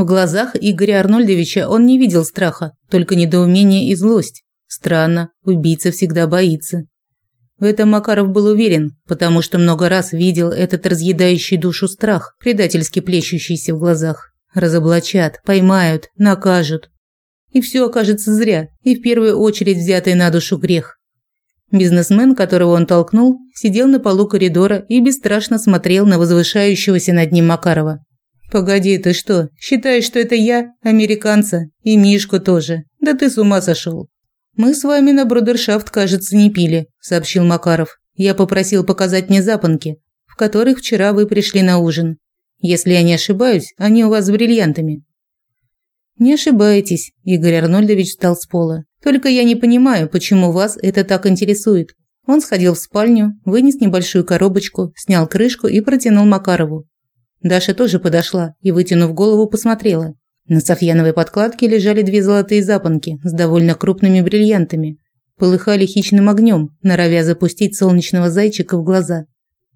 В глазах Игоря Арнольдовича он не видел страха, только недоумение и злость. Странно, убийца всегда боится. В этом Макаров был уверен, потому что много раз видел этот разъедающий душу страх, предательски плещущийся в глазах. Разоблачат, поймают, накажут. И все окажется зря, и в первую очередь взятый на душу грех. Бизнесмен, которого он толкнул, сидел на полу коридора и бесстрашно смотрел на возвышающегося над ним Макарова. «Погоди, ты что, считаешь, что это я, американца, и Мишку тоже? Да ты с ума сошел!» «Мы с вами на брудершафт, кажется, не пили», – сообщил Макаров. «Я попросил показать мне запонки, в которых вчера вы пришли на ужин. Если я не ошибаюсь, они у вас с бриллиантами». «Не ошибаетесь», – Игорь Арнольдович встал с пола. «Только я не понимаю, почему вас это так интересует». Он сходил в спальню, вынес небольшую коробочку, снял крышку и протянул Макарову. Даша тоже подошла и, вытянув голову, посмотрела. На софьяновой подкладке лежали две золотые запонки с довольно крупными бриллиантами. Полыхали хищным огнем, норовя запустить солнечного зайчика в глаза.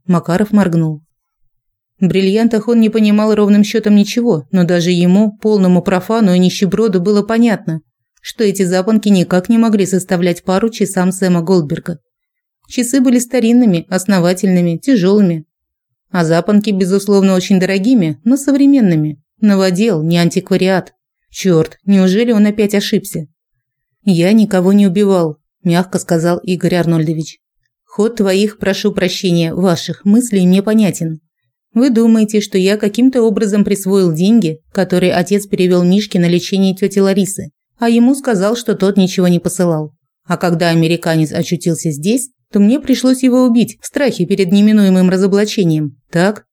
Макаров моргнул. В бриллиантах он не понимал ровным счетом ничего, но даже ему, полному профану и нищеброду, было понятно, что эти запонки никак не могли составлять пару часам Сэма Голдберга. Часы были старинными, основательными, тяжелыми, а запонки, безусловно, очень дорогими, но современными. Новодел, не антиквариат. Черт, неужели он опять ошибся? Я никого не убивал, мягко сказал Игорь Арнольдович. Ход твоих, прошу прощения, ваших мыслей мне понятен. Вы думаете, что я каким-то образом присвоил деньги, которые отец перевел Мишке на лечение тети Ларисы, а ему сказал, что тот ничего не посылал. А когда американец очутился здесь, то мне пришлось его убить в страхе перед неминуемым разоблачением. Так?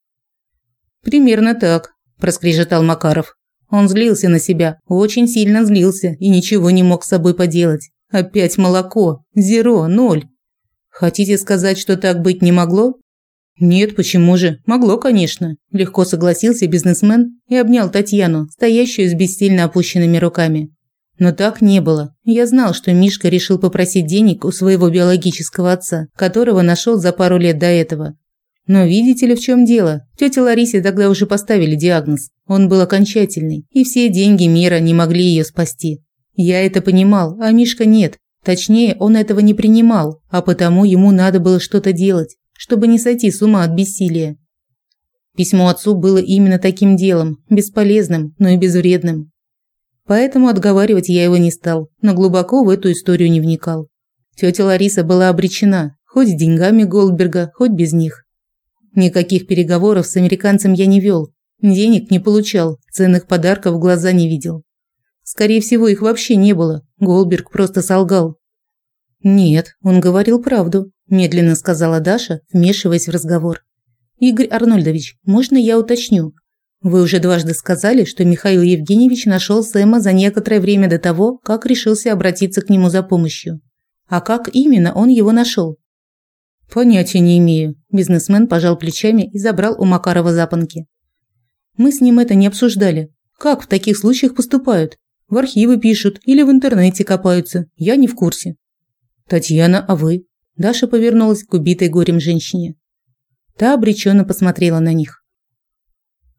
Примерно так, проскрежетал Макаров. Он злился на себя, очень сильно злился и ничего не мог с собой поделать. Опять молоко, зеро, ноль. Хотите сказать, что так быть не могло? Нет, почему же? Могло, конечно, легко согласился бизнесмен и обнял Татьяну, стоящую с бессильно опущенными руками. Но так не было. Я знал, что Мишка решил попросить денег у своего биологического отца, которого нашел за пару лет до этого. Но видите ли, в чем дело? Тете Ларисе тогда уже поставили диагноз. Он был окончательный, и все деньги мира не могли ее спасти. Я это понимал, а Мишка нет. Точнее, он этого не принимал, а потому ему надо было что-то делать, чтобы не сойти с ума от бессилия. Письмо отцу было именно таким делом, бесполезным, но и безвредным. Поэтому отговаривать я его не стал, но глубоко в эту историю не вникал. Тетя Лариса была обречена, хоть с деньгами Голдберга, хоть без них. Никаких переговоров с американцем я не вел, денег не получал, ценных подарков в глаза не видел. Скорее всего, их вообще не было. Голдберг просто солгал. Нет, он говорил правду, медленно сказала Даша, вмешиваясь в разговор. Игорь Арнольдович, можно я уточню, вы уже дважды сказали, что Михаил Евгеньевич нашел Сэма за некоторое время до того, как решился обратиться к нему за помощью. А как именно он его нашел? Понятия не имею. Бизнесмен пожал плечами и забрал у Макарова запонки. Мы с ним это не обсуждали. Как в таких случаях поступают? В архивы пишут или в интернете копаются. Я не в курсе. Татьяна, а вы? Даша повернулась к убитой горем женщине. Та обреченно посмотрела на них.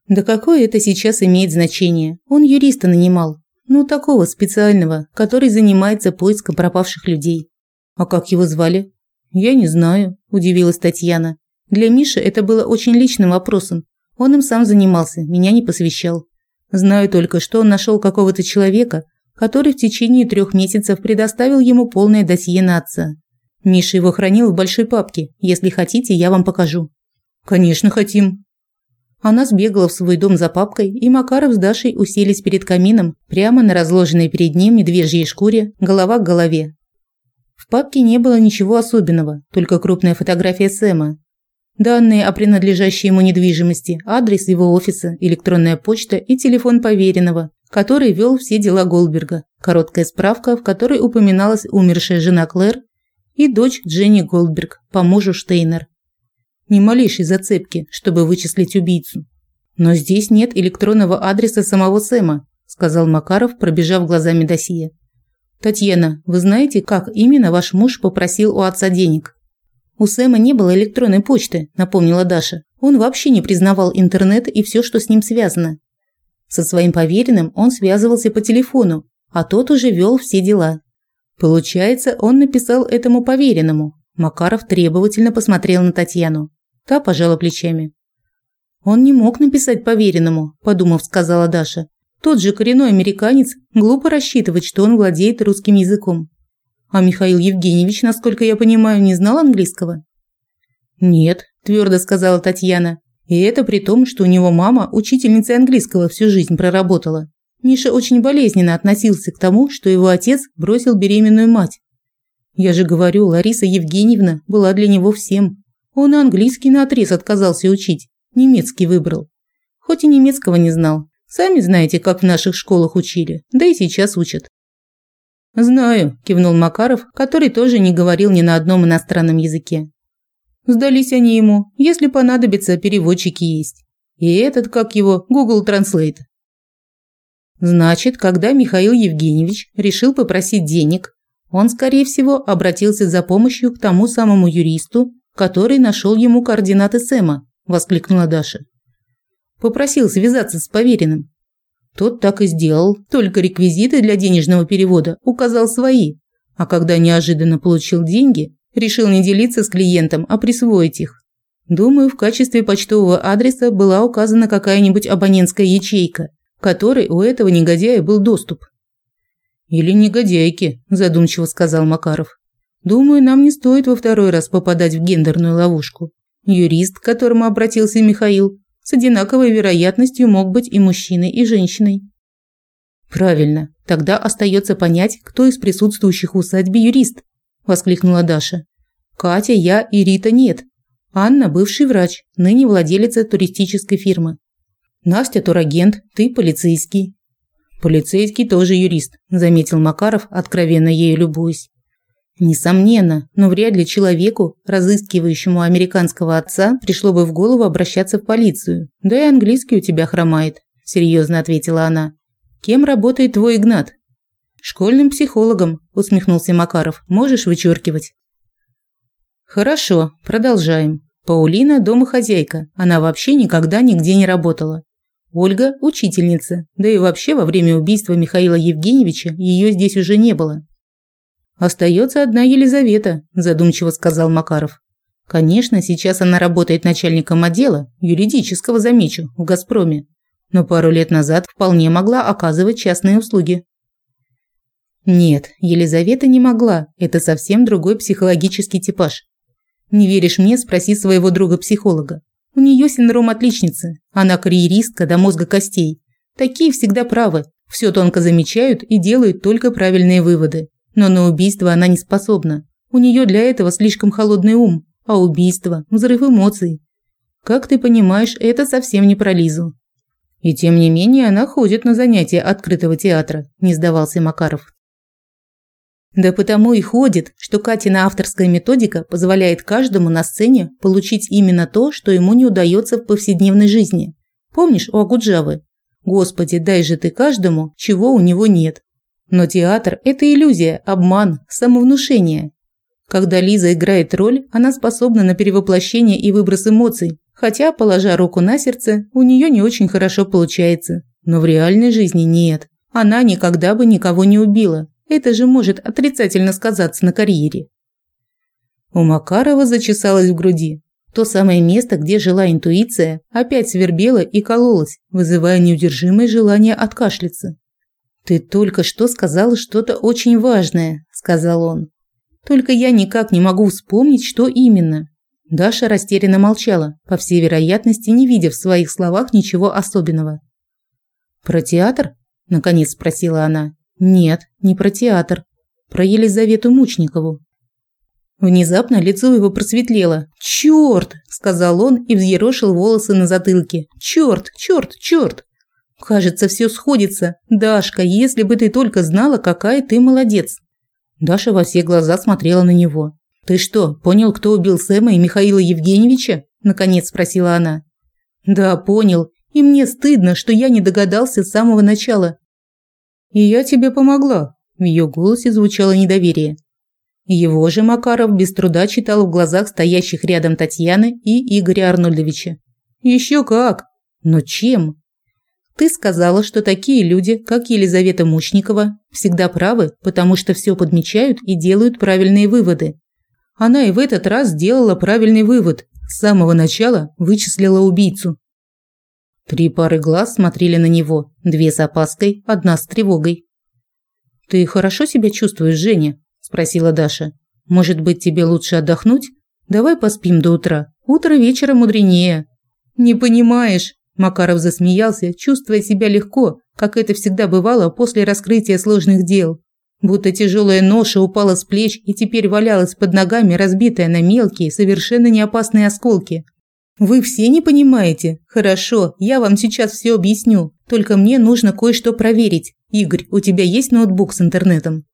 Да какое это сейчас имеет значение? Он юриста нанимал. Ну, такого специального, который занимается поиском пропавших людей. А как его звали? Я не знаю, удивилась Татьяна. Для Миши это было очень личным вопросом. Он им сам занимался, меня не посвящал. Знаю только, что он нашел какого-то человека, который в течение трех месяцев предоставил ему полное досье на отца. Миша его хранил в большой папке. Если хотите, я вам покажу. Конечно, хотим, она сбегала в свой дом за папкой, и Макаров с Дашей уселись перед камином, прямо на разложенной перед ним медвежьей шкуре, голова к голове. В папке не было ничего особенного, только крупная фотография Сэма. Данные о принадлежащей ему недвижимости, адрес его офиса, электронная почта и телефон поверенного, который вел все дела Голдберга, короткая справка, в которой упоминалась умершая жена Клэр и дочь Дженни Голдберг по мужу Штейнер ни малейшей зацепки, чтобы вычислить убийцу. Но здесь нет электронного адреса самого Сэма, сказал Макаров, пробежав глазами досье. Татьяна, вы знаете, как именно ваш муж попросил у отца денег? У Сэма не было электронной почты, напомнила Даша. Он вообще не признавал интернет и все, что с ним связано. Со своим поверенным он связывался по телефону, а тот уже вел все дела. Получается, он написал этому поверенному. Макаров требовательно посмотрел на Татьяну. Та пожала плечами. Он не мог написать поверенному, подумав, сказала Даша. Тот же коренной американец глупо рассчитывать, что он владеет русским языком. А Михаил Евгеньевич, насколько я понимаю, не знал английского? Нет, твердо сказала Татьяна. И это при том, что у него мама учительницей английского всю жизнь проработала. Миша очень болезненно относился к тому, что его отец бросил беременную мать. Я же говорю, Лариса Евгеньевна была для него всем. Он английский наотрез отказался учить, немецкий выбрал. Хоть и немецкого не знал. Сами знаете, как в наших школах учили, да и сейчас учат. «Знаю», – кивнул Макаров, который тоже не говорил ни на одном иностранном языке. Сдались они ему, если понадобится, переводчики есть. И этот, как его, Google Translate. Значит, когда Михаил Евгеньевич решил попросить денег, он, скорее всего, обратился за помощью к тому самому юристу, который нашел ему координаты Сэма, воскликнула Даша. Попросил связаться с поверенным. Тот так и сделал, только реквизиты для денежного перевода указал свои, а когда неожиданно получил деньги, решил не делиться с клиентом, а присвоить их. Думаю, в качестве почтового адреса была указана какая-нибудь абонентская ячейка, которой у этого негодяя был доступ. Или негодяйки, задумчиво сказал Макаров. Думаю, нам не стоит во второй раз попадать в гендерную ловушку. Юрист, к которому обратился Михаил, с одинаковой вероятностью мог быть и мужчиной, и женщиной. Правильно. Тогда остается понять, кто из присутствующих в усадьбе юрист, воскликнула Даша. Катя, я и Рита нет. Анна бывший врач, ныне владелица туристической фирмы. Настя турагент, ты полицейский. Полицейский тоже юрист, заметил Макаров, откровенно ею любуясь. Несомненно, но вряд ли человеку, разыскивающему американского отца, пришло бы в голову обращаться в полицию. Да и английский у тебя хромает, серьезно ответила она. Кем работает твой Игнат? Школьным психологом, усмехнулся Макаров. Можешь вычеркивать. Хорошо, продолжаем. Паулина домохозяйка. Она вообще никогда нигде не работала. Ольга учительница. Да и вообще во время убийства Михаила Евгеньевича ее здесь уже не было. Остается одна Елизавета, задумчиво сказал Макаров. Конечно, сейчас она работает начальником отдела, юридического замечу, в Газпроме, но пару лет назад вполне могла оказывать частные услуги. Нет, Елизавета не могла. Это совсем другой психологический типаж. Не веришь мне, спроси своего друга-психолога. У нее синдром отличницы. Она карьеристка до мозга костей. Такие всегда правы. Все тонко замечают и делают только правильные выводы. Но на убийство она не способна. У нее для этого слишком холодный ум, а убийство – взрыв эмоций. Как ты понимаешь, это совсем не про Лизу. И тем не менее она ходит на занятия открытого театра, не сдавался Макаров. Да потому и ходит, что Катина авторская методика позволяет каждому на сцене получить именно то, что ему не удается в повседневной жизни. Помнишь у Акуджавы? Господи, дай же ты каждому, чего у него нет. Но театр – это иллюзия, обман, самовнушение. Когда Лиза играет роль, она способна на перевоплощение и выброс эмоций, хотя, положа руку на сердце, у нее не очень хорошо получается. Но в реальной жизни нет. Она никогда бы никого не убила. Это же может отрицательно сказаться на карьере. У Макарова зачесалось в груди. То самое место, где жила интуиция, опять свербело и кололось, вызывая неудержимое желание откашляться. «Ты только что сказал что-то очень важное», – сказал он. «Только я никак не могу вспомнить, что именно». Даша растерянно молчала, по всей вероятности, не видя в своих словах ничего особенного. «Про театр?» – наконец спросила она. «Нет, не про театр. Про Елизавету Мучникову». Внезапно лицо его просветлело. «Чёрт!» – сказал он и взъерошил волосы на затылке. «Чёрт, чёрт, чёрт!» Кажется, все сходится. Дашка, если бы ты только знала, какая ты молодец. Даша во все глаза смотрела на него. Ты что, понял, кто убил Сэма и Михаила Евгеньевича? наконец спросила она. Да, понял. И мне стыдно, что я не догадался с самого начала. И я тебе помогла. В ее голосе звучало недоверие. Его же Макаров без труда читал в глазах стоящих рядом Татьяны и Игоря Арнольдовича. Еще как. Но чем? Ты сказала, что такие люди, как Елизавета Мучникова, всегда правы, потому что все подмечают и делают правильные выводы. Она и в этот раз сделала правильный вывод. С самого начала вычислила убийцу. Три пары глаз смотрели на него, две с опаской, одна с тревогой. «Ты хорошо себя чувствуешь, Женя?» – спросила Даша. «Может быть, тебе лучше отдохнуть? Давай поспим до утра. Утро вечера мудренее». «Не понимаешь», – Макаров засмеялся, чувствуя себя легко, как это всегда бывало после раскрытия сложных дел. Будто тяжелая ноша упала с плеч и теперь валялась под ногами, разбитая на мелкие, совершенно неопасные осколки. Вы все не понимаете? Хорошо, я вам сейчас все объясню. Только мне нужно кое-что проверить. Игорь, у тебя есть ноутбук с интернетом?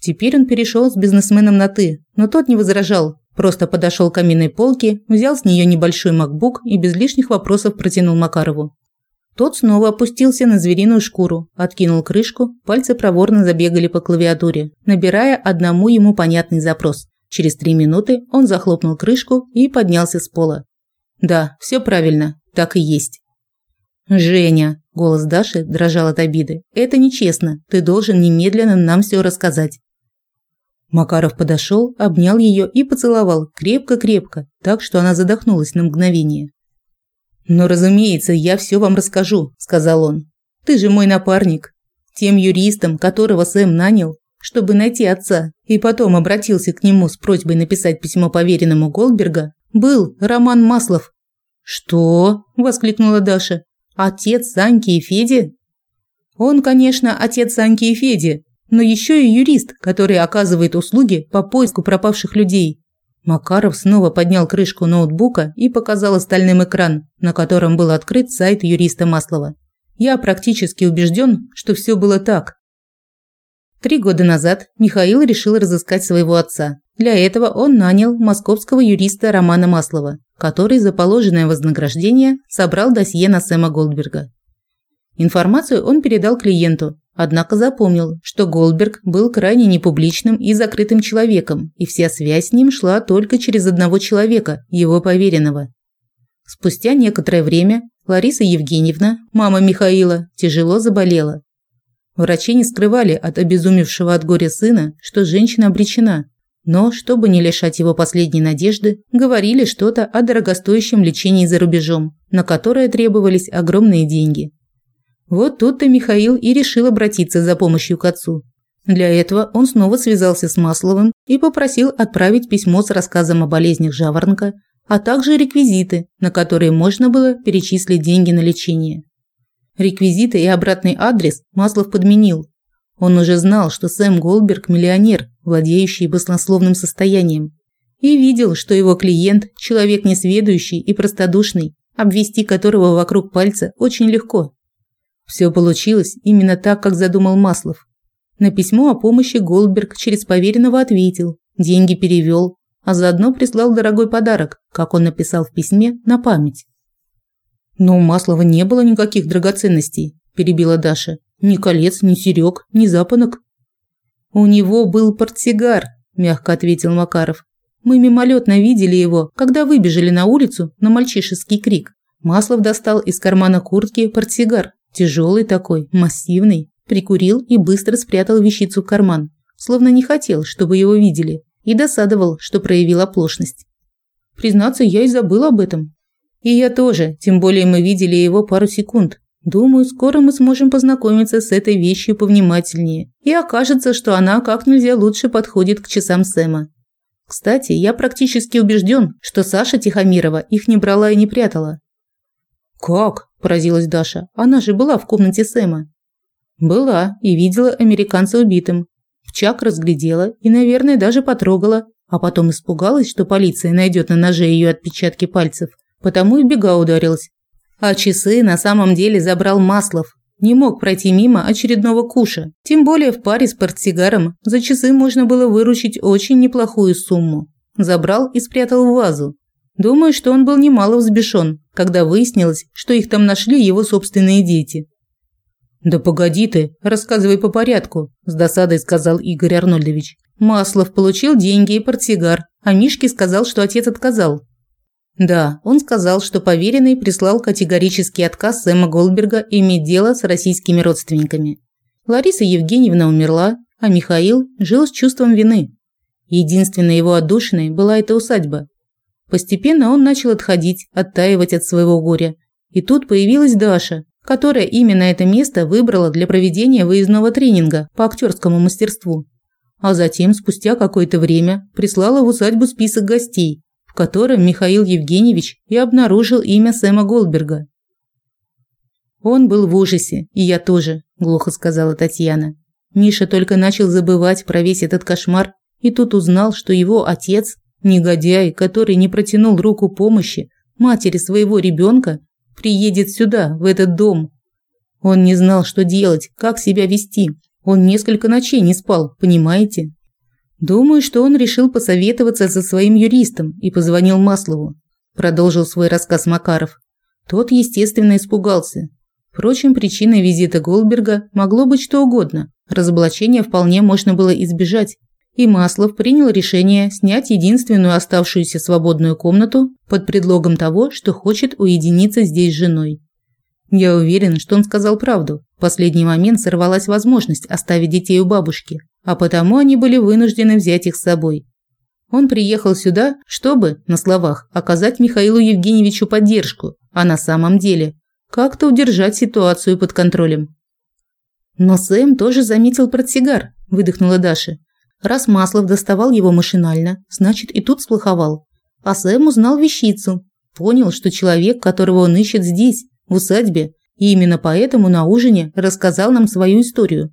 Теперь он перешел с бизнесменом на ты, но тот не возражал. Просто подошел к каминной полке, взял с нее небольшой MacBook и без лишних вопросов протянул Макарову. Тот снова опустился на звериную шкуру, откинул крышку, пальцы проворно забегали по клавиатуре, набирая одному ему понятный запрос. Через три минуты он захлопнул крышку и поднялся с пола. Да, все правильно, так и есть. Женя, голос Даши дрожал от обиды. Это нечестно. Ты должен немедленно нам все рассказать. Макаров подошел, обнял ее и поцеловал крепко-крепко, так что она задохнулась на мгновение. "Но, разумеется, я все вам расскажу", сказал он. "Ты же мой напарник, тем юристом, которого Сэм нанял, чтобы найти отца, и потом обратился к нему с просьбой написать письмо поверенному Голдберга, был Роман Маслов. Что? воскликнула Даша. Отец Саньки и Феди? Он, конечно, отец Саньки и Феди, но еще и юрист, который оказывает услуги по поиску пропавших людей. Макаров снова поднял крышку ноутбука и показал остальным экран, на котором был открыт сайт юриста Маслова. Я практически убежден, что все было так. Три года назад Михаил решил разыскать своего отца. Для этого он нанял московского юриста Романа Маслова, который за положенное вознаграждение собрал досье на Сэма Голдберга. Информацию он передал клиенту, однако запомнил, что Голдберг был крайне непубличным и закрытым человеком, и вся связь с ним шла только через одного человека, его поверенного. Спустя некоторое время Лариса Евгеньевна, мама Михаила, тяжело заболела. Врачи не скрывали от обезумевшего от горя сына, что женщина обречена, но, чтобы не лишать его последней надежды, говорили что-то о дорогостоящем лечении за рубежом, на которое требовались огромные деньги. Вот тут-то Михаил и решил обратиться за помощью к отцу. Для этого он снова связался с Масловым и попросил отправить письмо с рассказом о болезнях жаворонка, а также реквизиты, на которые можно было перечислить деньги на лечение. Реквизиты и обратный адрес Маслов подменил, он уже знал, что Сэм Голдберг – миллионер, владеющий баснословным состоянием. И видел, что его клиент – человек несведущий и простодушный, обвести которого вокруг пальца очень легко. Все получилось именно так, как задумал Маслов. На письмо о помощи Голдберг через поверенного ответил, деньги перевел, а заодно прислал дорогой подарок, как он написал в письме, на память. «Но у Маслова не было никаких драгоценностей», – перебила Даша. Ни колец, ни серёг, ни запонок. У него был портсигар, мягко ответил Макаров. Мы мимолетно видели его, когда выбежали на улицу на мальчишеский крик. Маслов достал из кармана куртки портсигар, тяжелый такой, массивный, прикурил и быстро спрятал вещицу в карман, словно не хотел, чтобы его видели, и досадовал, что проявил оплошность. Признаться, я и забыл об этом. И я тоже, тем более мы видели его пару секунд, Думаю, скоро мы сможем познакомиться с этой вещью повнимательнее, и окажется, что она как нельзя лучше подходит к часам Сэма. Кстати, я практически убежден, что Саша Тихомирова их не брала и не прятала. Как? поразилась Даша. Она же была в комнате Сэма. Была и видела американца убитым. В чак разглядела и, наверное, даже потрогала, а потом испугалась, что полиция найдет на ноже ее отпечатки пальцев, потому и бега ударилась, а часы на самом деле забрал Маслов. Не мог пройти мимо очередного куша. Тем более в паре с портсигаром за часы можно было выручить очень неплохую сумму. Забрал и спрятал в вазу. Думаю, что он был немало взбешен, когда выяснилось, что их там нашли его собственные дети. «Да погоди ты, рассказывай по порядку», – с досадой сказал Игорь Арнольдович. Маслов получил деньги и портсигар, а Мишке сказал, что отец отказал. Да, он сказал, что поверенный прислал категорический отказ Сэма Голдберга иметь дело с российскими родственниками. Лариса Евгеньевна умерла, а Михаил жил с чувством вины. Единственной его отдушиной была эта усадьба. Постепенно он начал отходить, оттаивать от своего горя. И тут появилась Даша, которая именно это место выбрала для проведения выездного тренинга по актерскому мастерству. А затем, спустя какое-то время, прислала в усадьбу список гостей, в котором Михаил Евгеньевич и обнаружил имя Сэма Голдберга. Он был в ужасе, и я тоже, глухо сказала Татьяна. Миша только начал забывать про весь этот кошмар и тут узнал, что его отец, негодяй, который не протянул руку помощи матери своего ребенка, приедет сюда, в этот дом. Он не знал, что делать, как себя вести. Он несколько ночей не спал, понимаете? Думаю, что он решил посоветоваться со своим юристом и позвонил Маслову. Продолжил свой рассказ Макаров. Тот, естественно, испугался. Впрочем, причиной визита Голдберга могло быть что угодно. Разоблачение вполне можно было избежать. И Маслов принял решение снять единственную оставшуюся свободную комнату под предлогом того, что хочет уединиться здесь с женой. Я уверен, что он сказал правду. В последний момент сорвалась возможность оставить детей у бабушки, а потому они были вынуждены взять их с собой. Он приехал сюда, чтобы, на словах, оказать Михаилу Евгеньевичу поддержку, а на самом деле как-то удержать ситуацию под контролем. Но Сэм тоже заметил портсигар, выдохнула Даша. Раз Маслов доставал его машинально, значит и тут сплоховал. А Сэм узнал вещицу, понял, что человек, которого он ищет здесь, в усадьбе, и именно поэтому на ужине рассказал нам свою историю.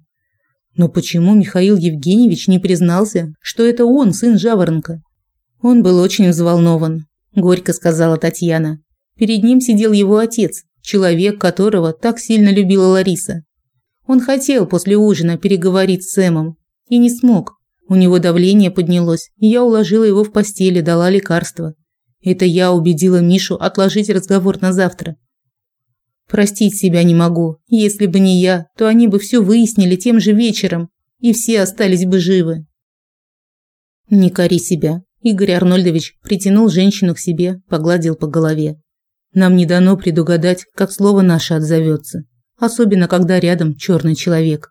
Но почему Михаил Евгеньевич не признался, что это он сын Жаворонка? Он был очень взволнован, горько сказала Татьяна. Перед ним сидел его отец, человек, которого так сильно любила Лариса. Он хотел после ужина переговорить с Сэмом и не смог. У него давление поднялось, и я уложила его в постели, дала лекарства. Это я убедила Мишу отложить разговор на завтра. Простить себя не могу. Если бы не я, то они бы все выяснили тем же вечером, и все остались бы живы. Не кори себя. Игорь Арнольдович притянул женщину к себе, погладил по голове. Нам не дано предугадать, как слово наше отзовется, особенно когда рядом черный человек.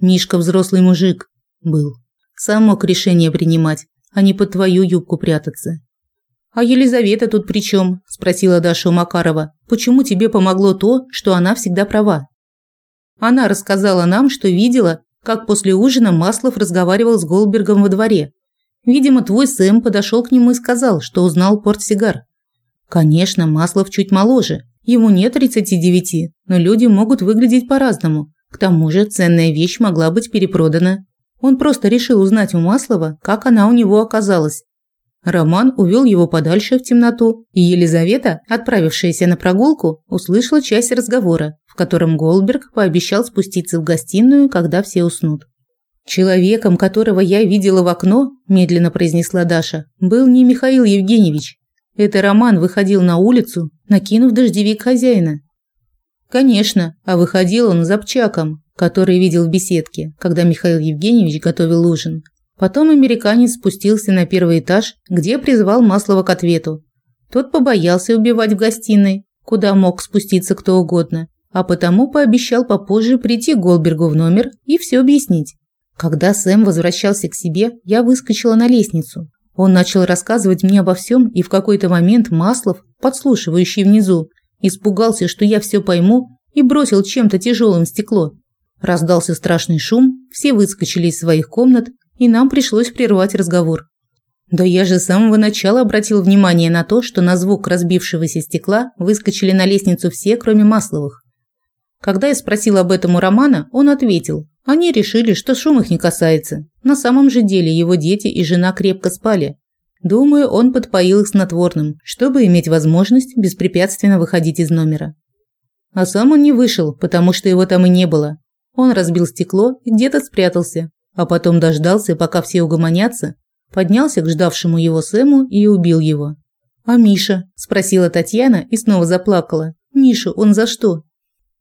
Мишка взрослый мужик был. Сам мог решение принимать, а не под твою юбку прятаться. «А Елизавета тут при чем?» – спросила Даша у Макарова. «Почему тебе помогло то, что она всегда права?» Она рассказала нам, что видела, как после ужина Маслов разговаривал с Голбергом во дворе. Видимо, твой Сэм подошел к нему и сказал, что узнал портсигар. Конечно, Маслов чуть моложе. Ему нет 39, но люди могут выглядеть по-разному. К тому же ценная вещь могла быть перепродана. Он просто решил узнать у Маслова, как она у него оказалась. Роман увел его подальше в темноту, и Елизавета, отправившаяся на прогулку, услышала часть разговора, в котором Голдберг пообещал спуститься в гостиную, когда все уснут. «Человеком, которого я видела в окно», – медленно произнесла Даша, – был не Михаил Евгеньевич. Это Роман выходил на улицу, накинув дождевик хозяина. Конечно, а выходил он за Пчаком, который видел в беседке, когда Михаил Евгеньевич готовил ужин. Потом американец спустился на первый этаж, где призвал Маслова к ответу. Тот побоялся убивать в гостиной, куда мог спуститься кто угодно, а потому пообещал попозже прийти к Голбергу в номер и все объяснить. Когда Сэм возвращался к себе, я выскочила на лестницу. Он начал рассказывать мне обо всем, и в какой-то момент Маслов, подслушивающий внизу, испугался, что я все пойму, и бросил чем-то тяжелым стекло. Раздался страшный шум, все выскочили из своих комнат, и нам пришлось прервать разговор. Да я же с самого начала обратил внимание на то, что на звук разбившегося стекла выскочили на лестницу все, кроме Масловых. Когда я спросил об этом у Романа, он ответил: "Они решили, что шум их не касается. На самом же деле его дети и жена крепко спали. Думаю, он подпоил их снотворным, чтобы иметь возможность беспрепятственно выходить из номера. А сам он не вышел, потому что его там и не было. Он разбил стекло и где-то спрятался, а потом дождался, пока все угомонятся, поднялся к ждавшему его Сэму и убил его. «А Миша?» – спросила Татьяна и снова заплакала. «Миша, он за что?»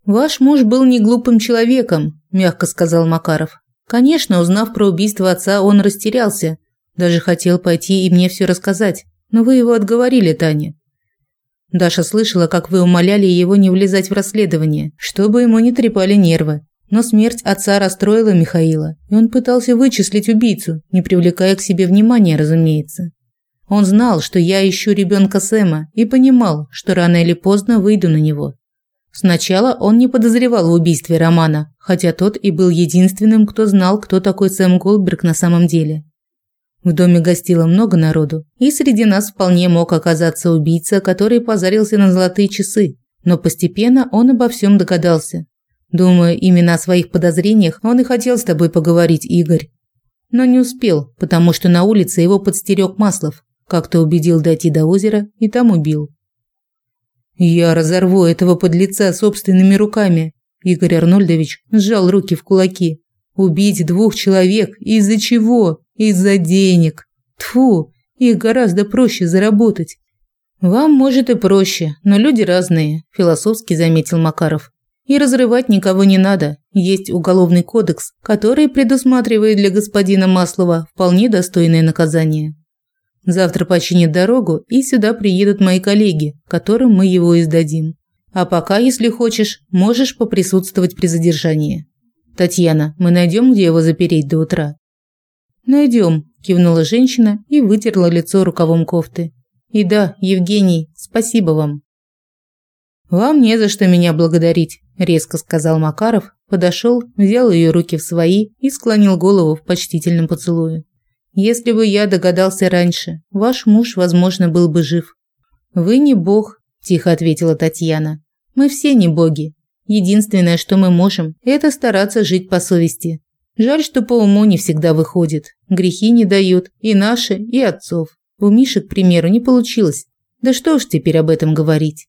«Ваш муж был не глупым человеком», – мягко сказал Макаров. «Конечно, узнав про убийство отца, он растерялся. Даже хотел пойти и мне все рассказать. Но вы его отговорили, Таня. Даша слышала, как вы умоляли его не влезать в расследование, чтобы ему не трепали нервы. Но смерть отца расстроила Михаила, и он пытался вычислить убийцу, не привлекая к себе внимания, разумеется. Он знал, что я ищу ребенка Сэма, и понимал, что рано или поздно выйду на него. Сначала он не подозревал в убийстве Романа, хотя тот и был единственным, кто знал, кто такой Сэм Голдберг на самом деле. В доме гостило много народу, и среди нас вполне мог оказаться убийца, который позарился на золотые часы. Но постепенно он обо всем догадался. Думаю, именно о своих подозрениях он и хотел с тобой поговорить, Игорь. Но не успел, потому что на улице его подстерег Маслов. Как-то убедил дойти до озера и там убил. Я разорву этого подлеца собственными руками. Игорь Арнольдович сжал руки в кулаки. Убить двух человек из-за чего? Из-за денег. Тфу, их гораздо проще заработать. Вам, может, и проще, но люди разные, философски заметил Макаров. И разрывать никого не надо. Есть уголовный кодекс, который предусматривает для господина Маслова вполне достойное наказание. Завтра починят дорогу, и сюда приедут мои коллеги, которым мы его издадим. А пока, если хочешь, можешь поприсутствовать при задержании. Татьяна, мы найдем, где его запереть до утра. Найдем, кивнула женщина и вытерла лицо рукавом кофты. И да, Евгений, спасибо вам. Вам не за что меня благодарить, резко сказал Макаров, подошел, взял ее руки в свои и склонил голову в почтительном поцелуе. Если бы я догадался раньше, ваш муж, возможно, был бы жив. Вы не бог, тихо ответила Татьяна. Мы все не боги. Единственное, что мы можем, это стараться жить по совести. Жаль, что по уму не всегда выходит. Грехи не дают и наши, и отцов. У Миши, к примеру, не получилось. Да что уж теперь об этом говорить.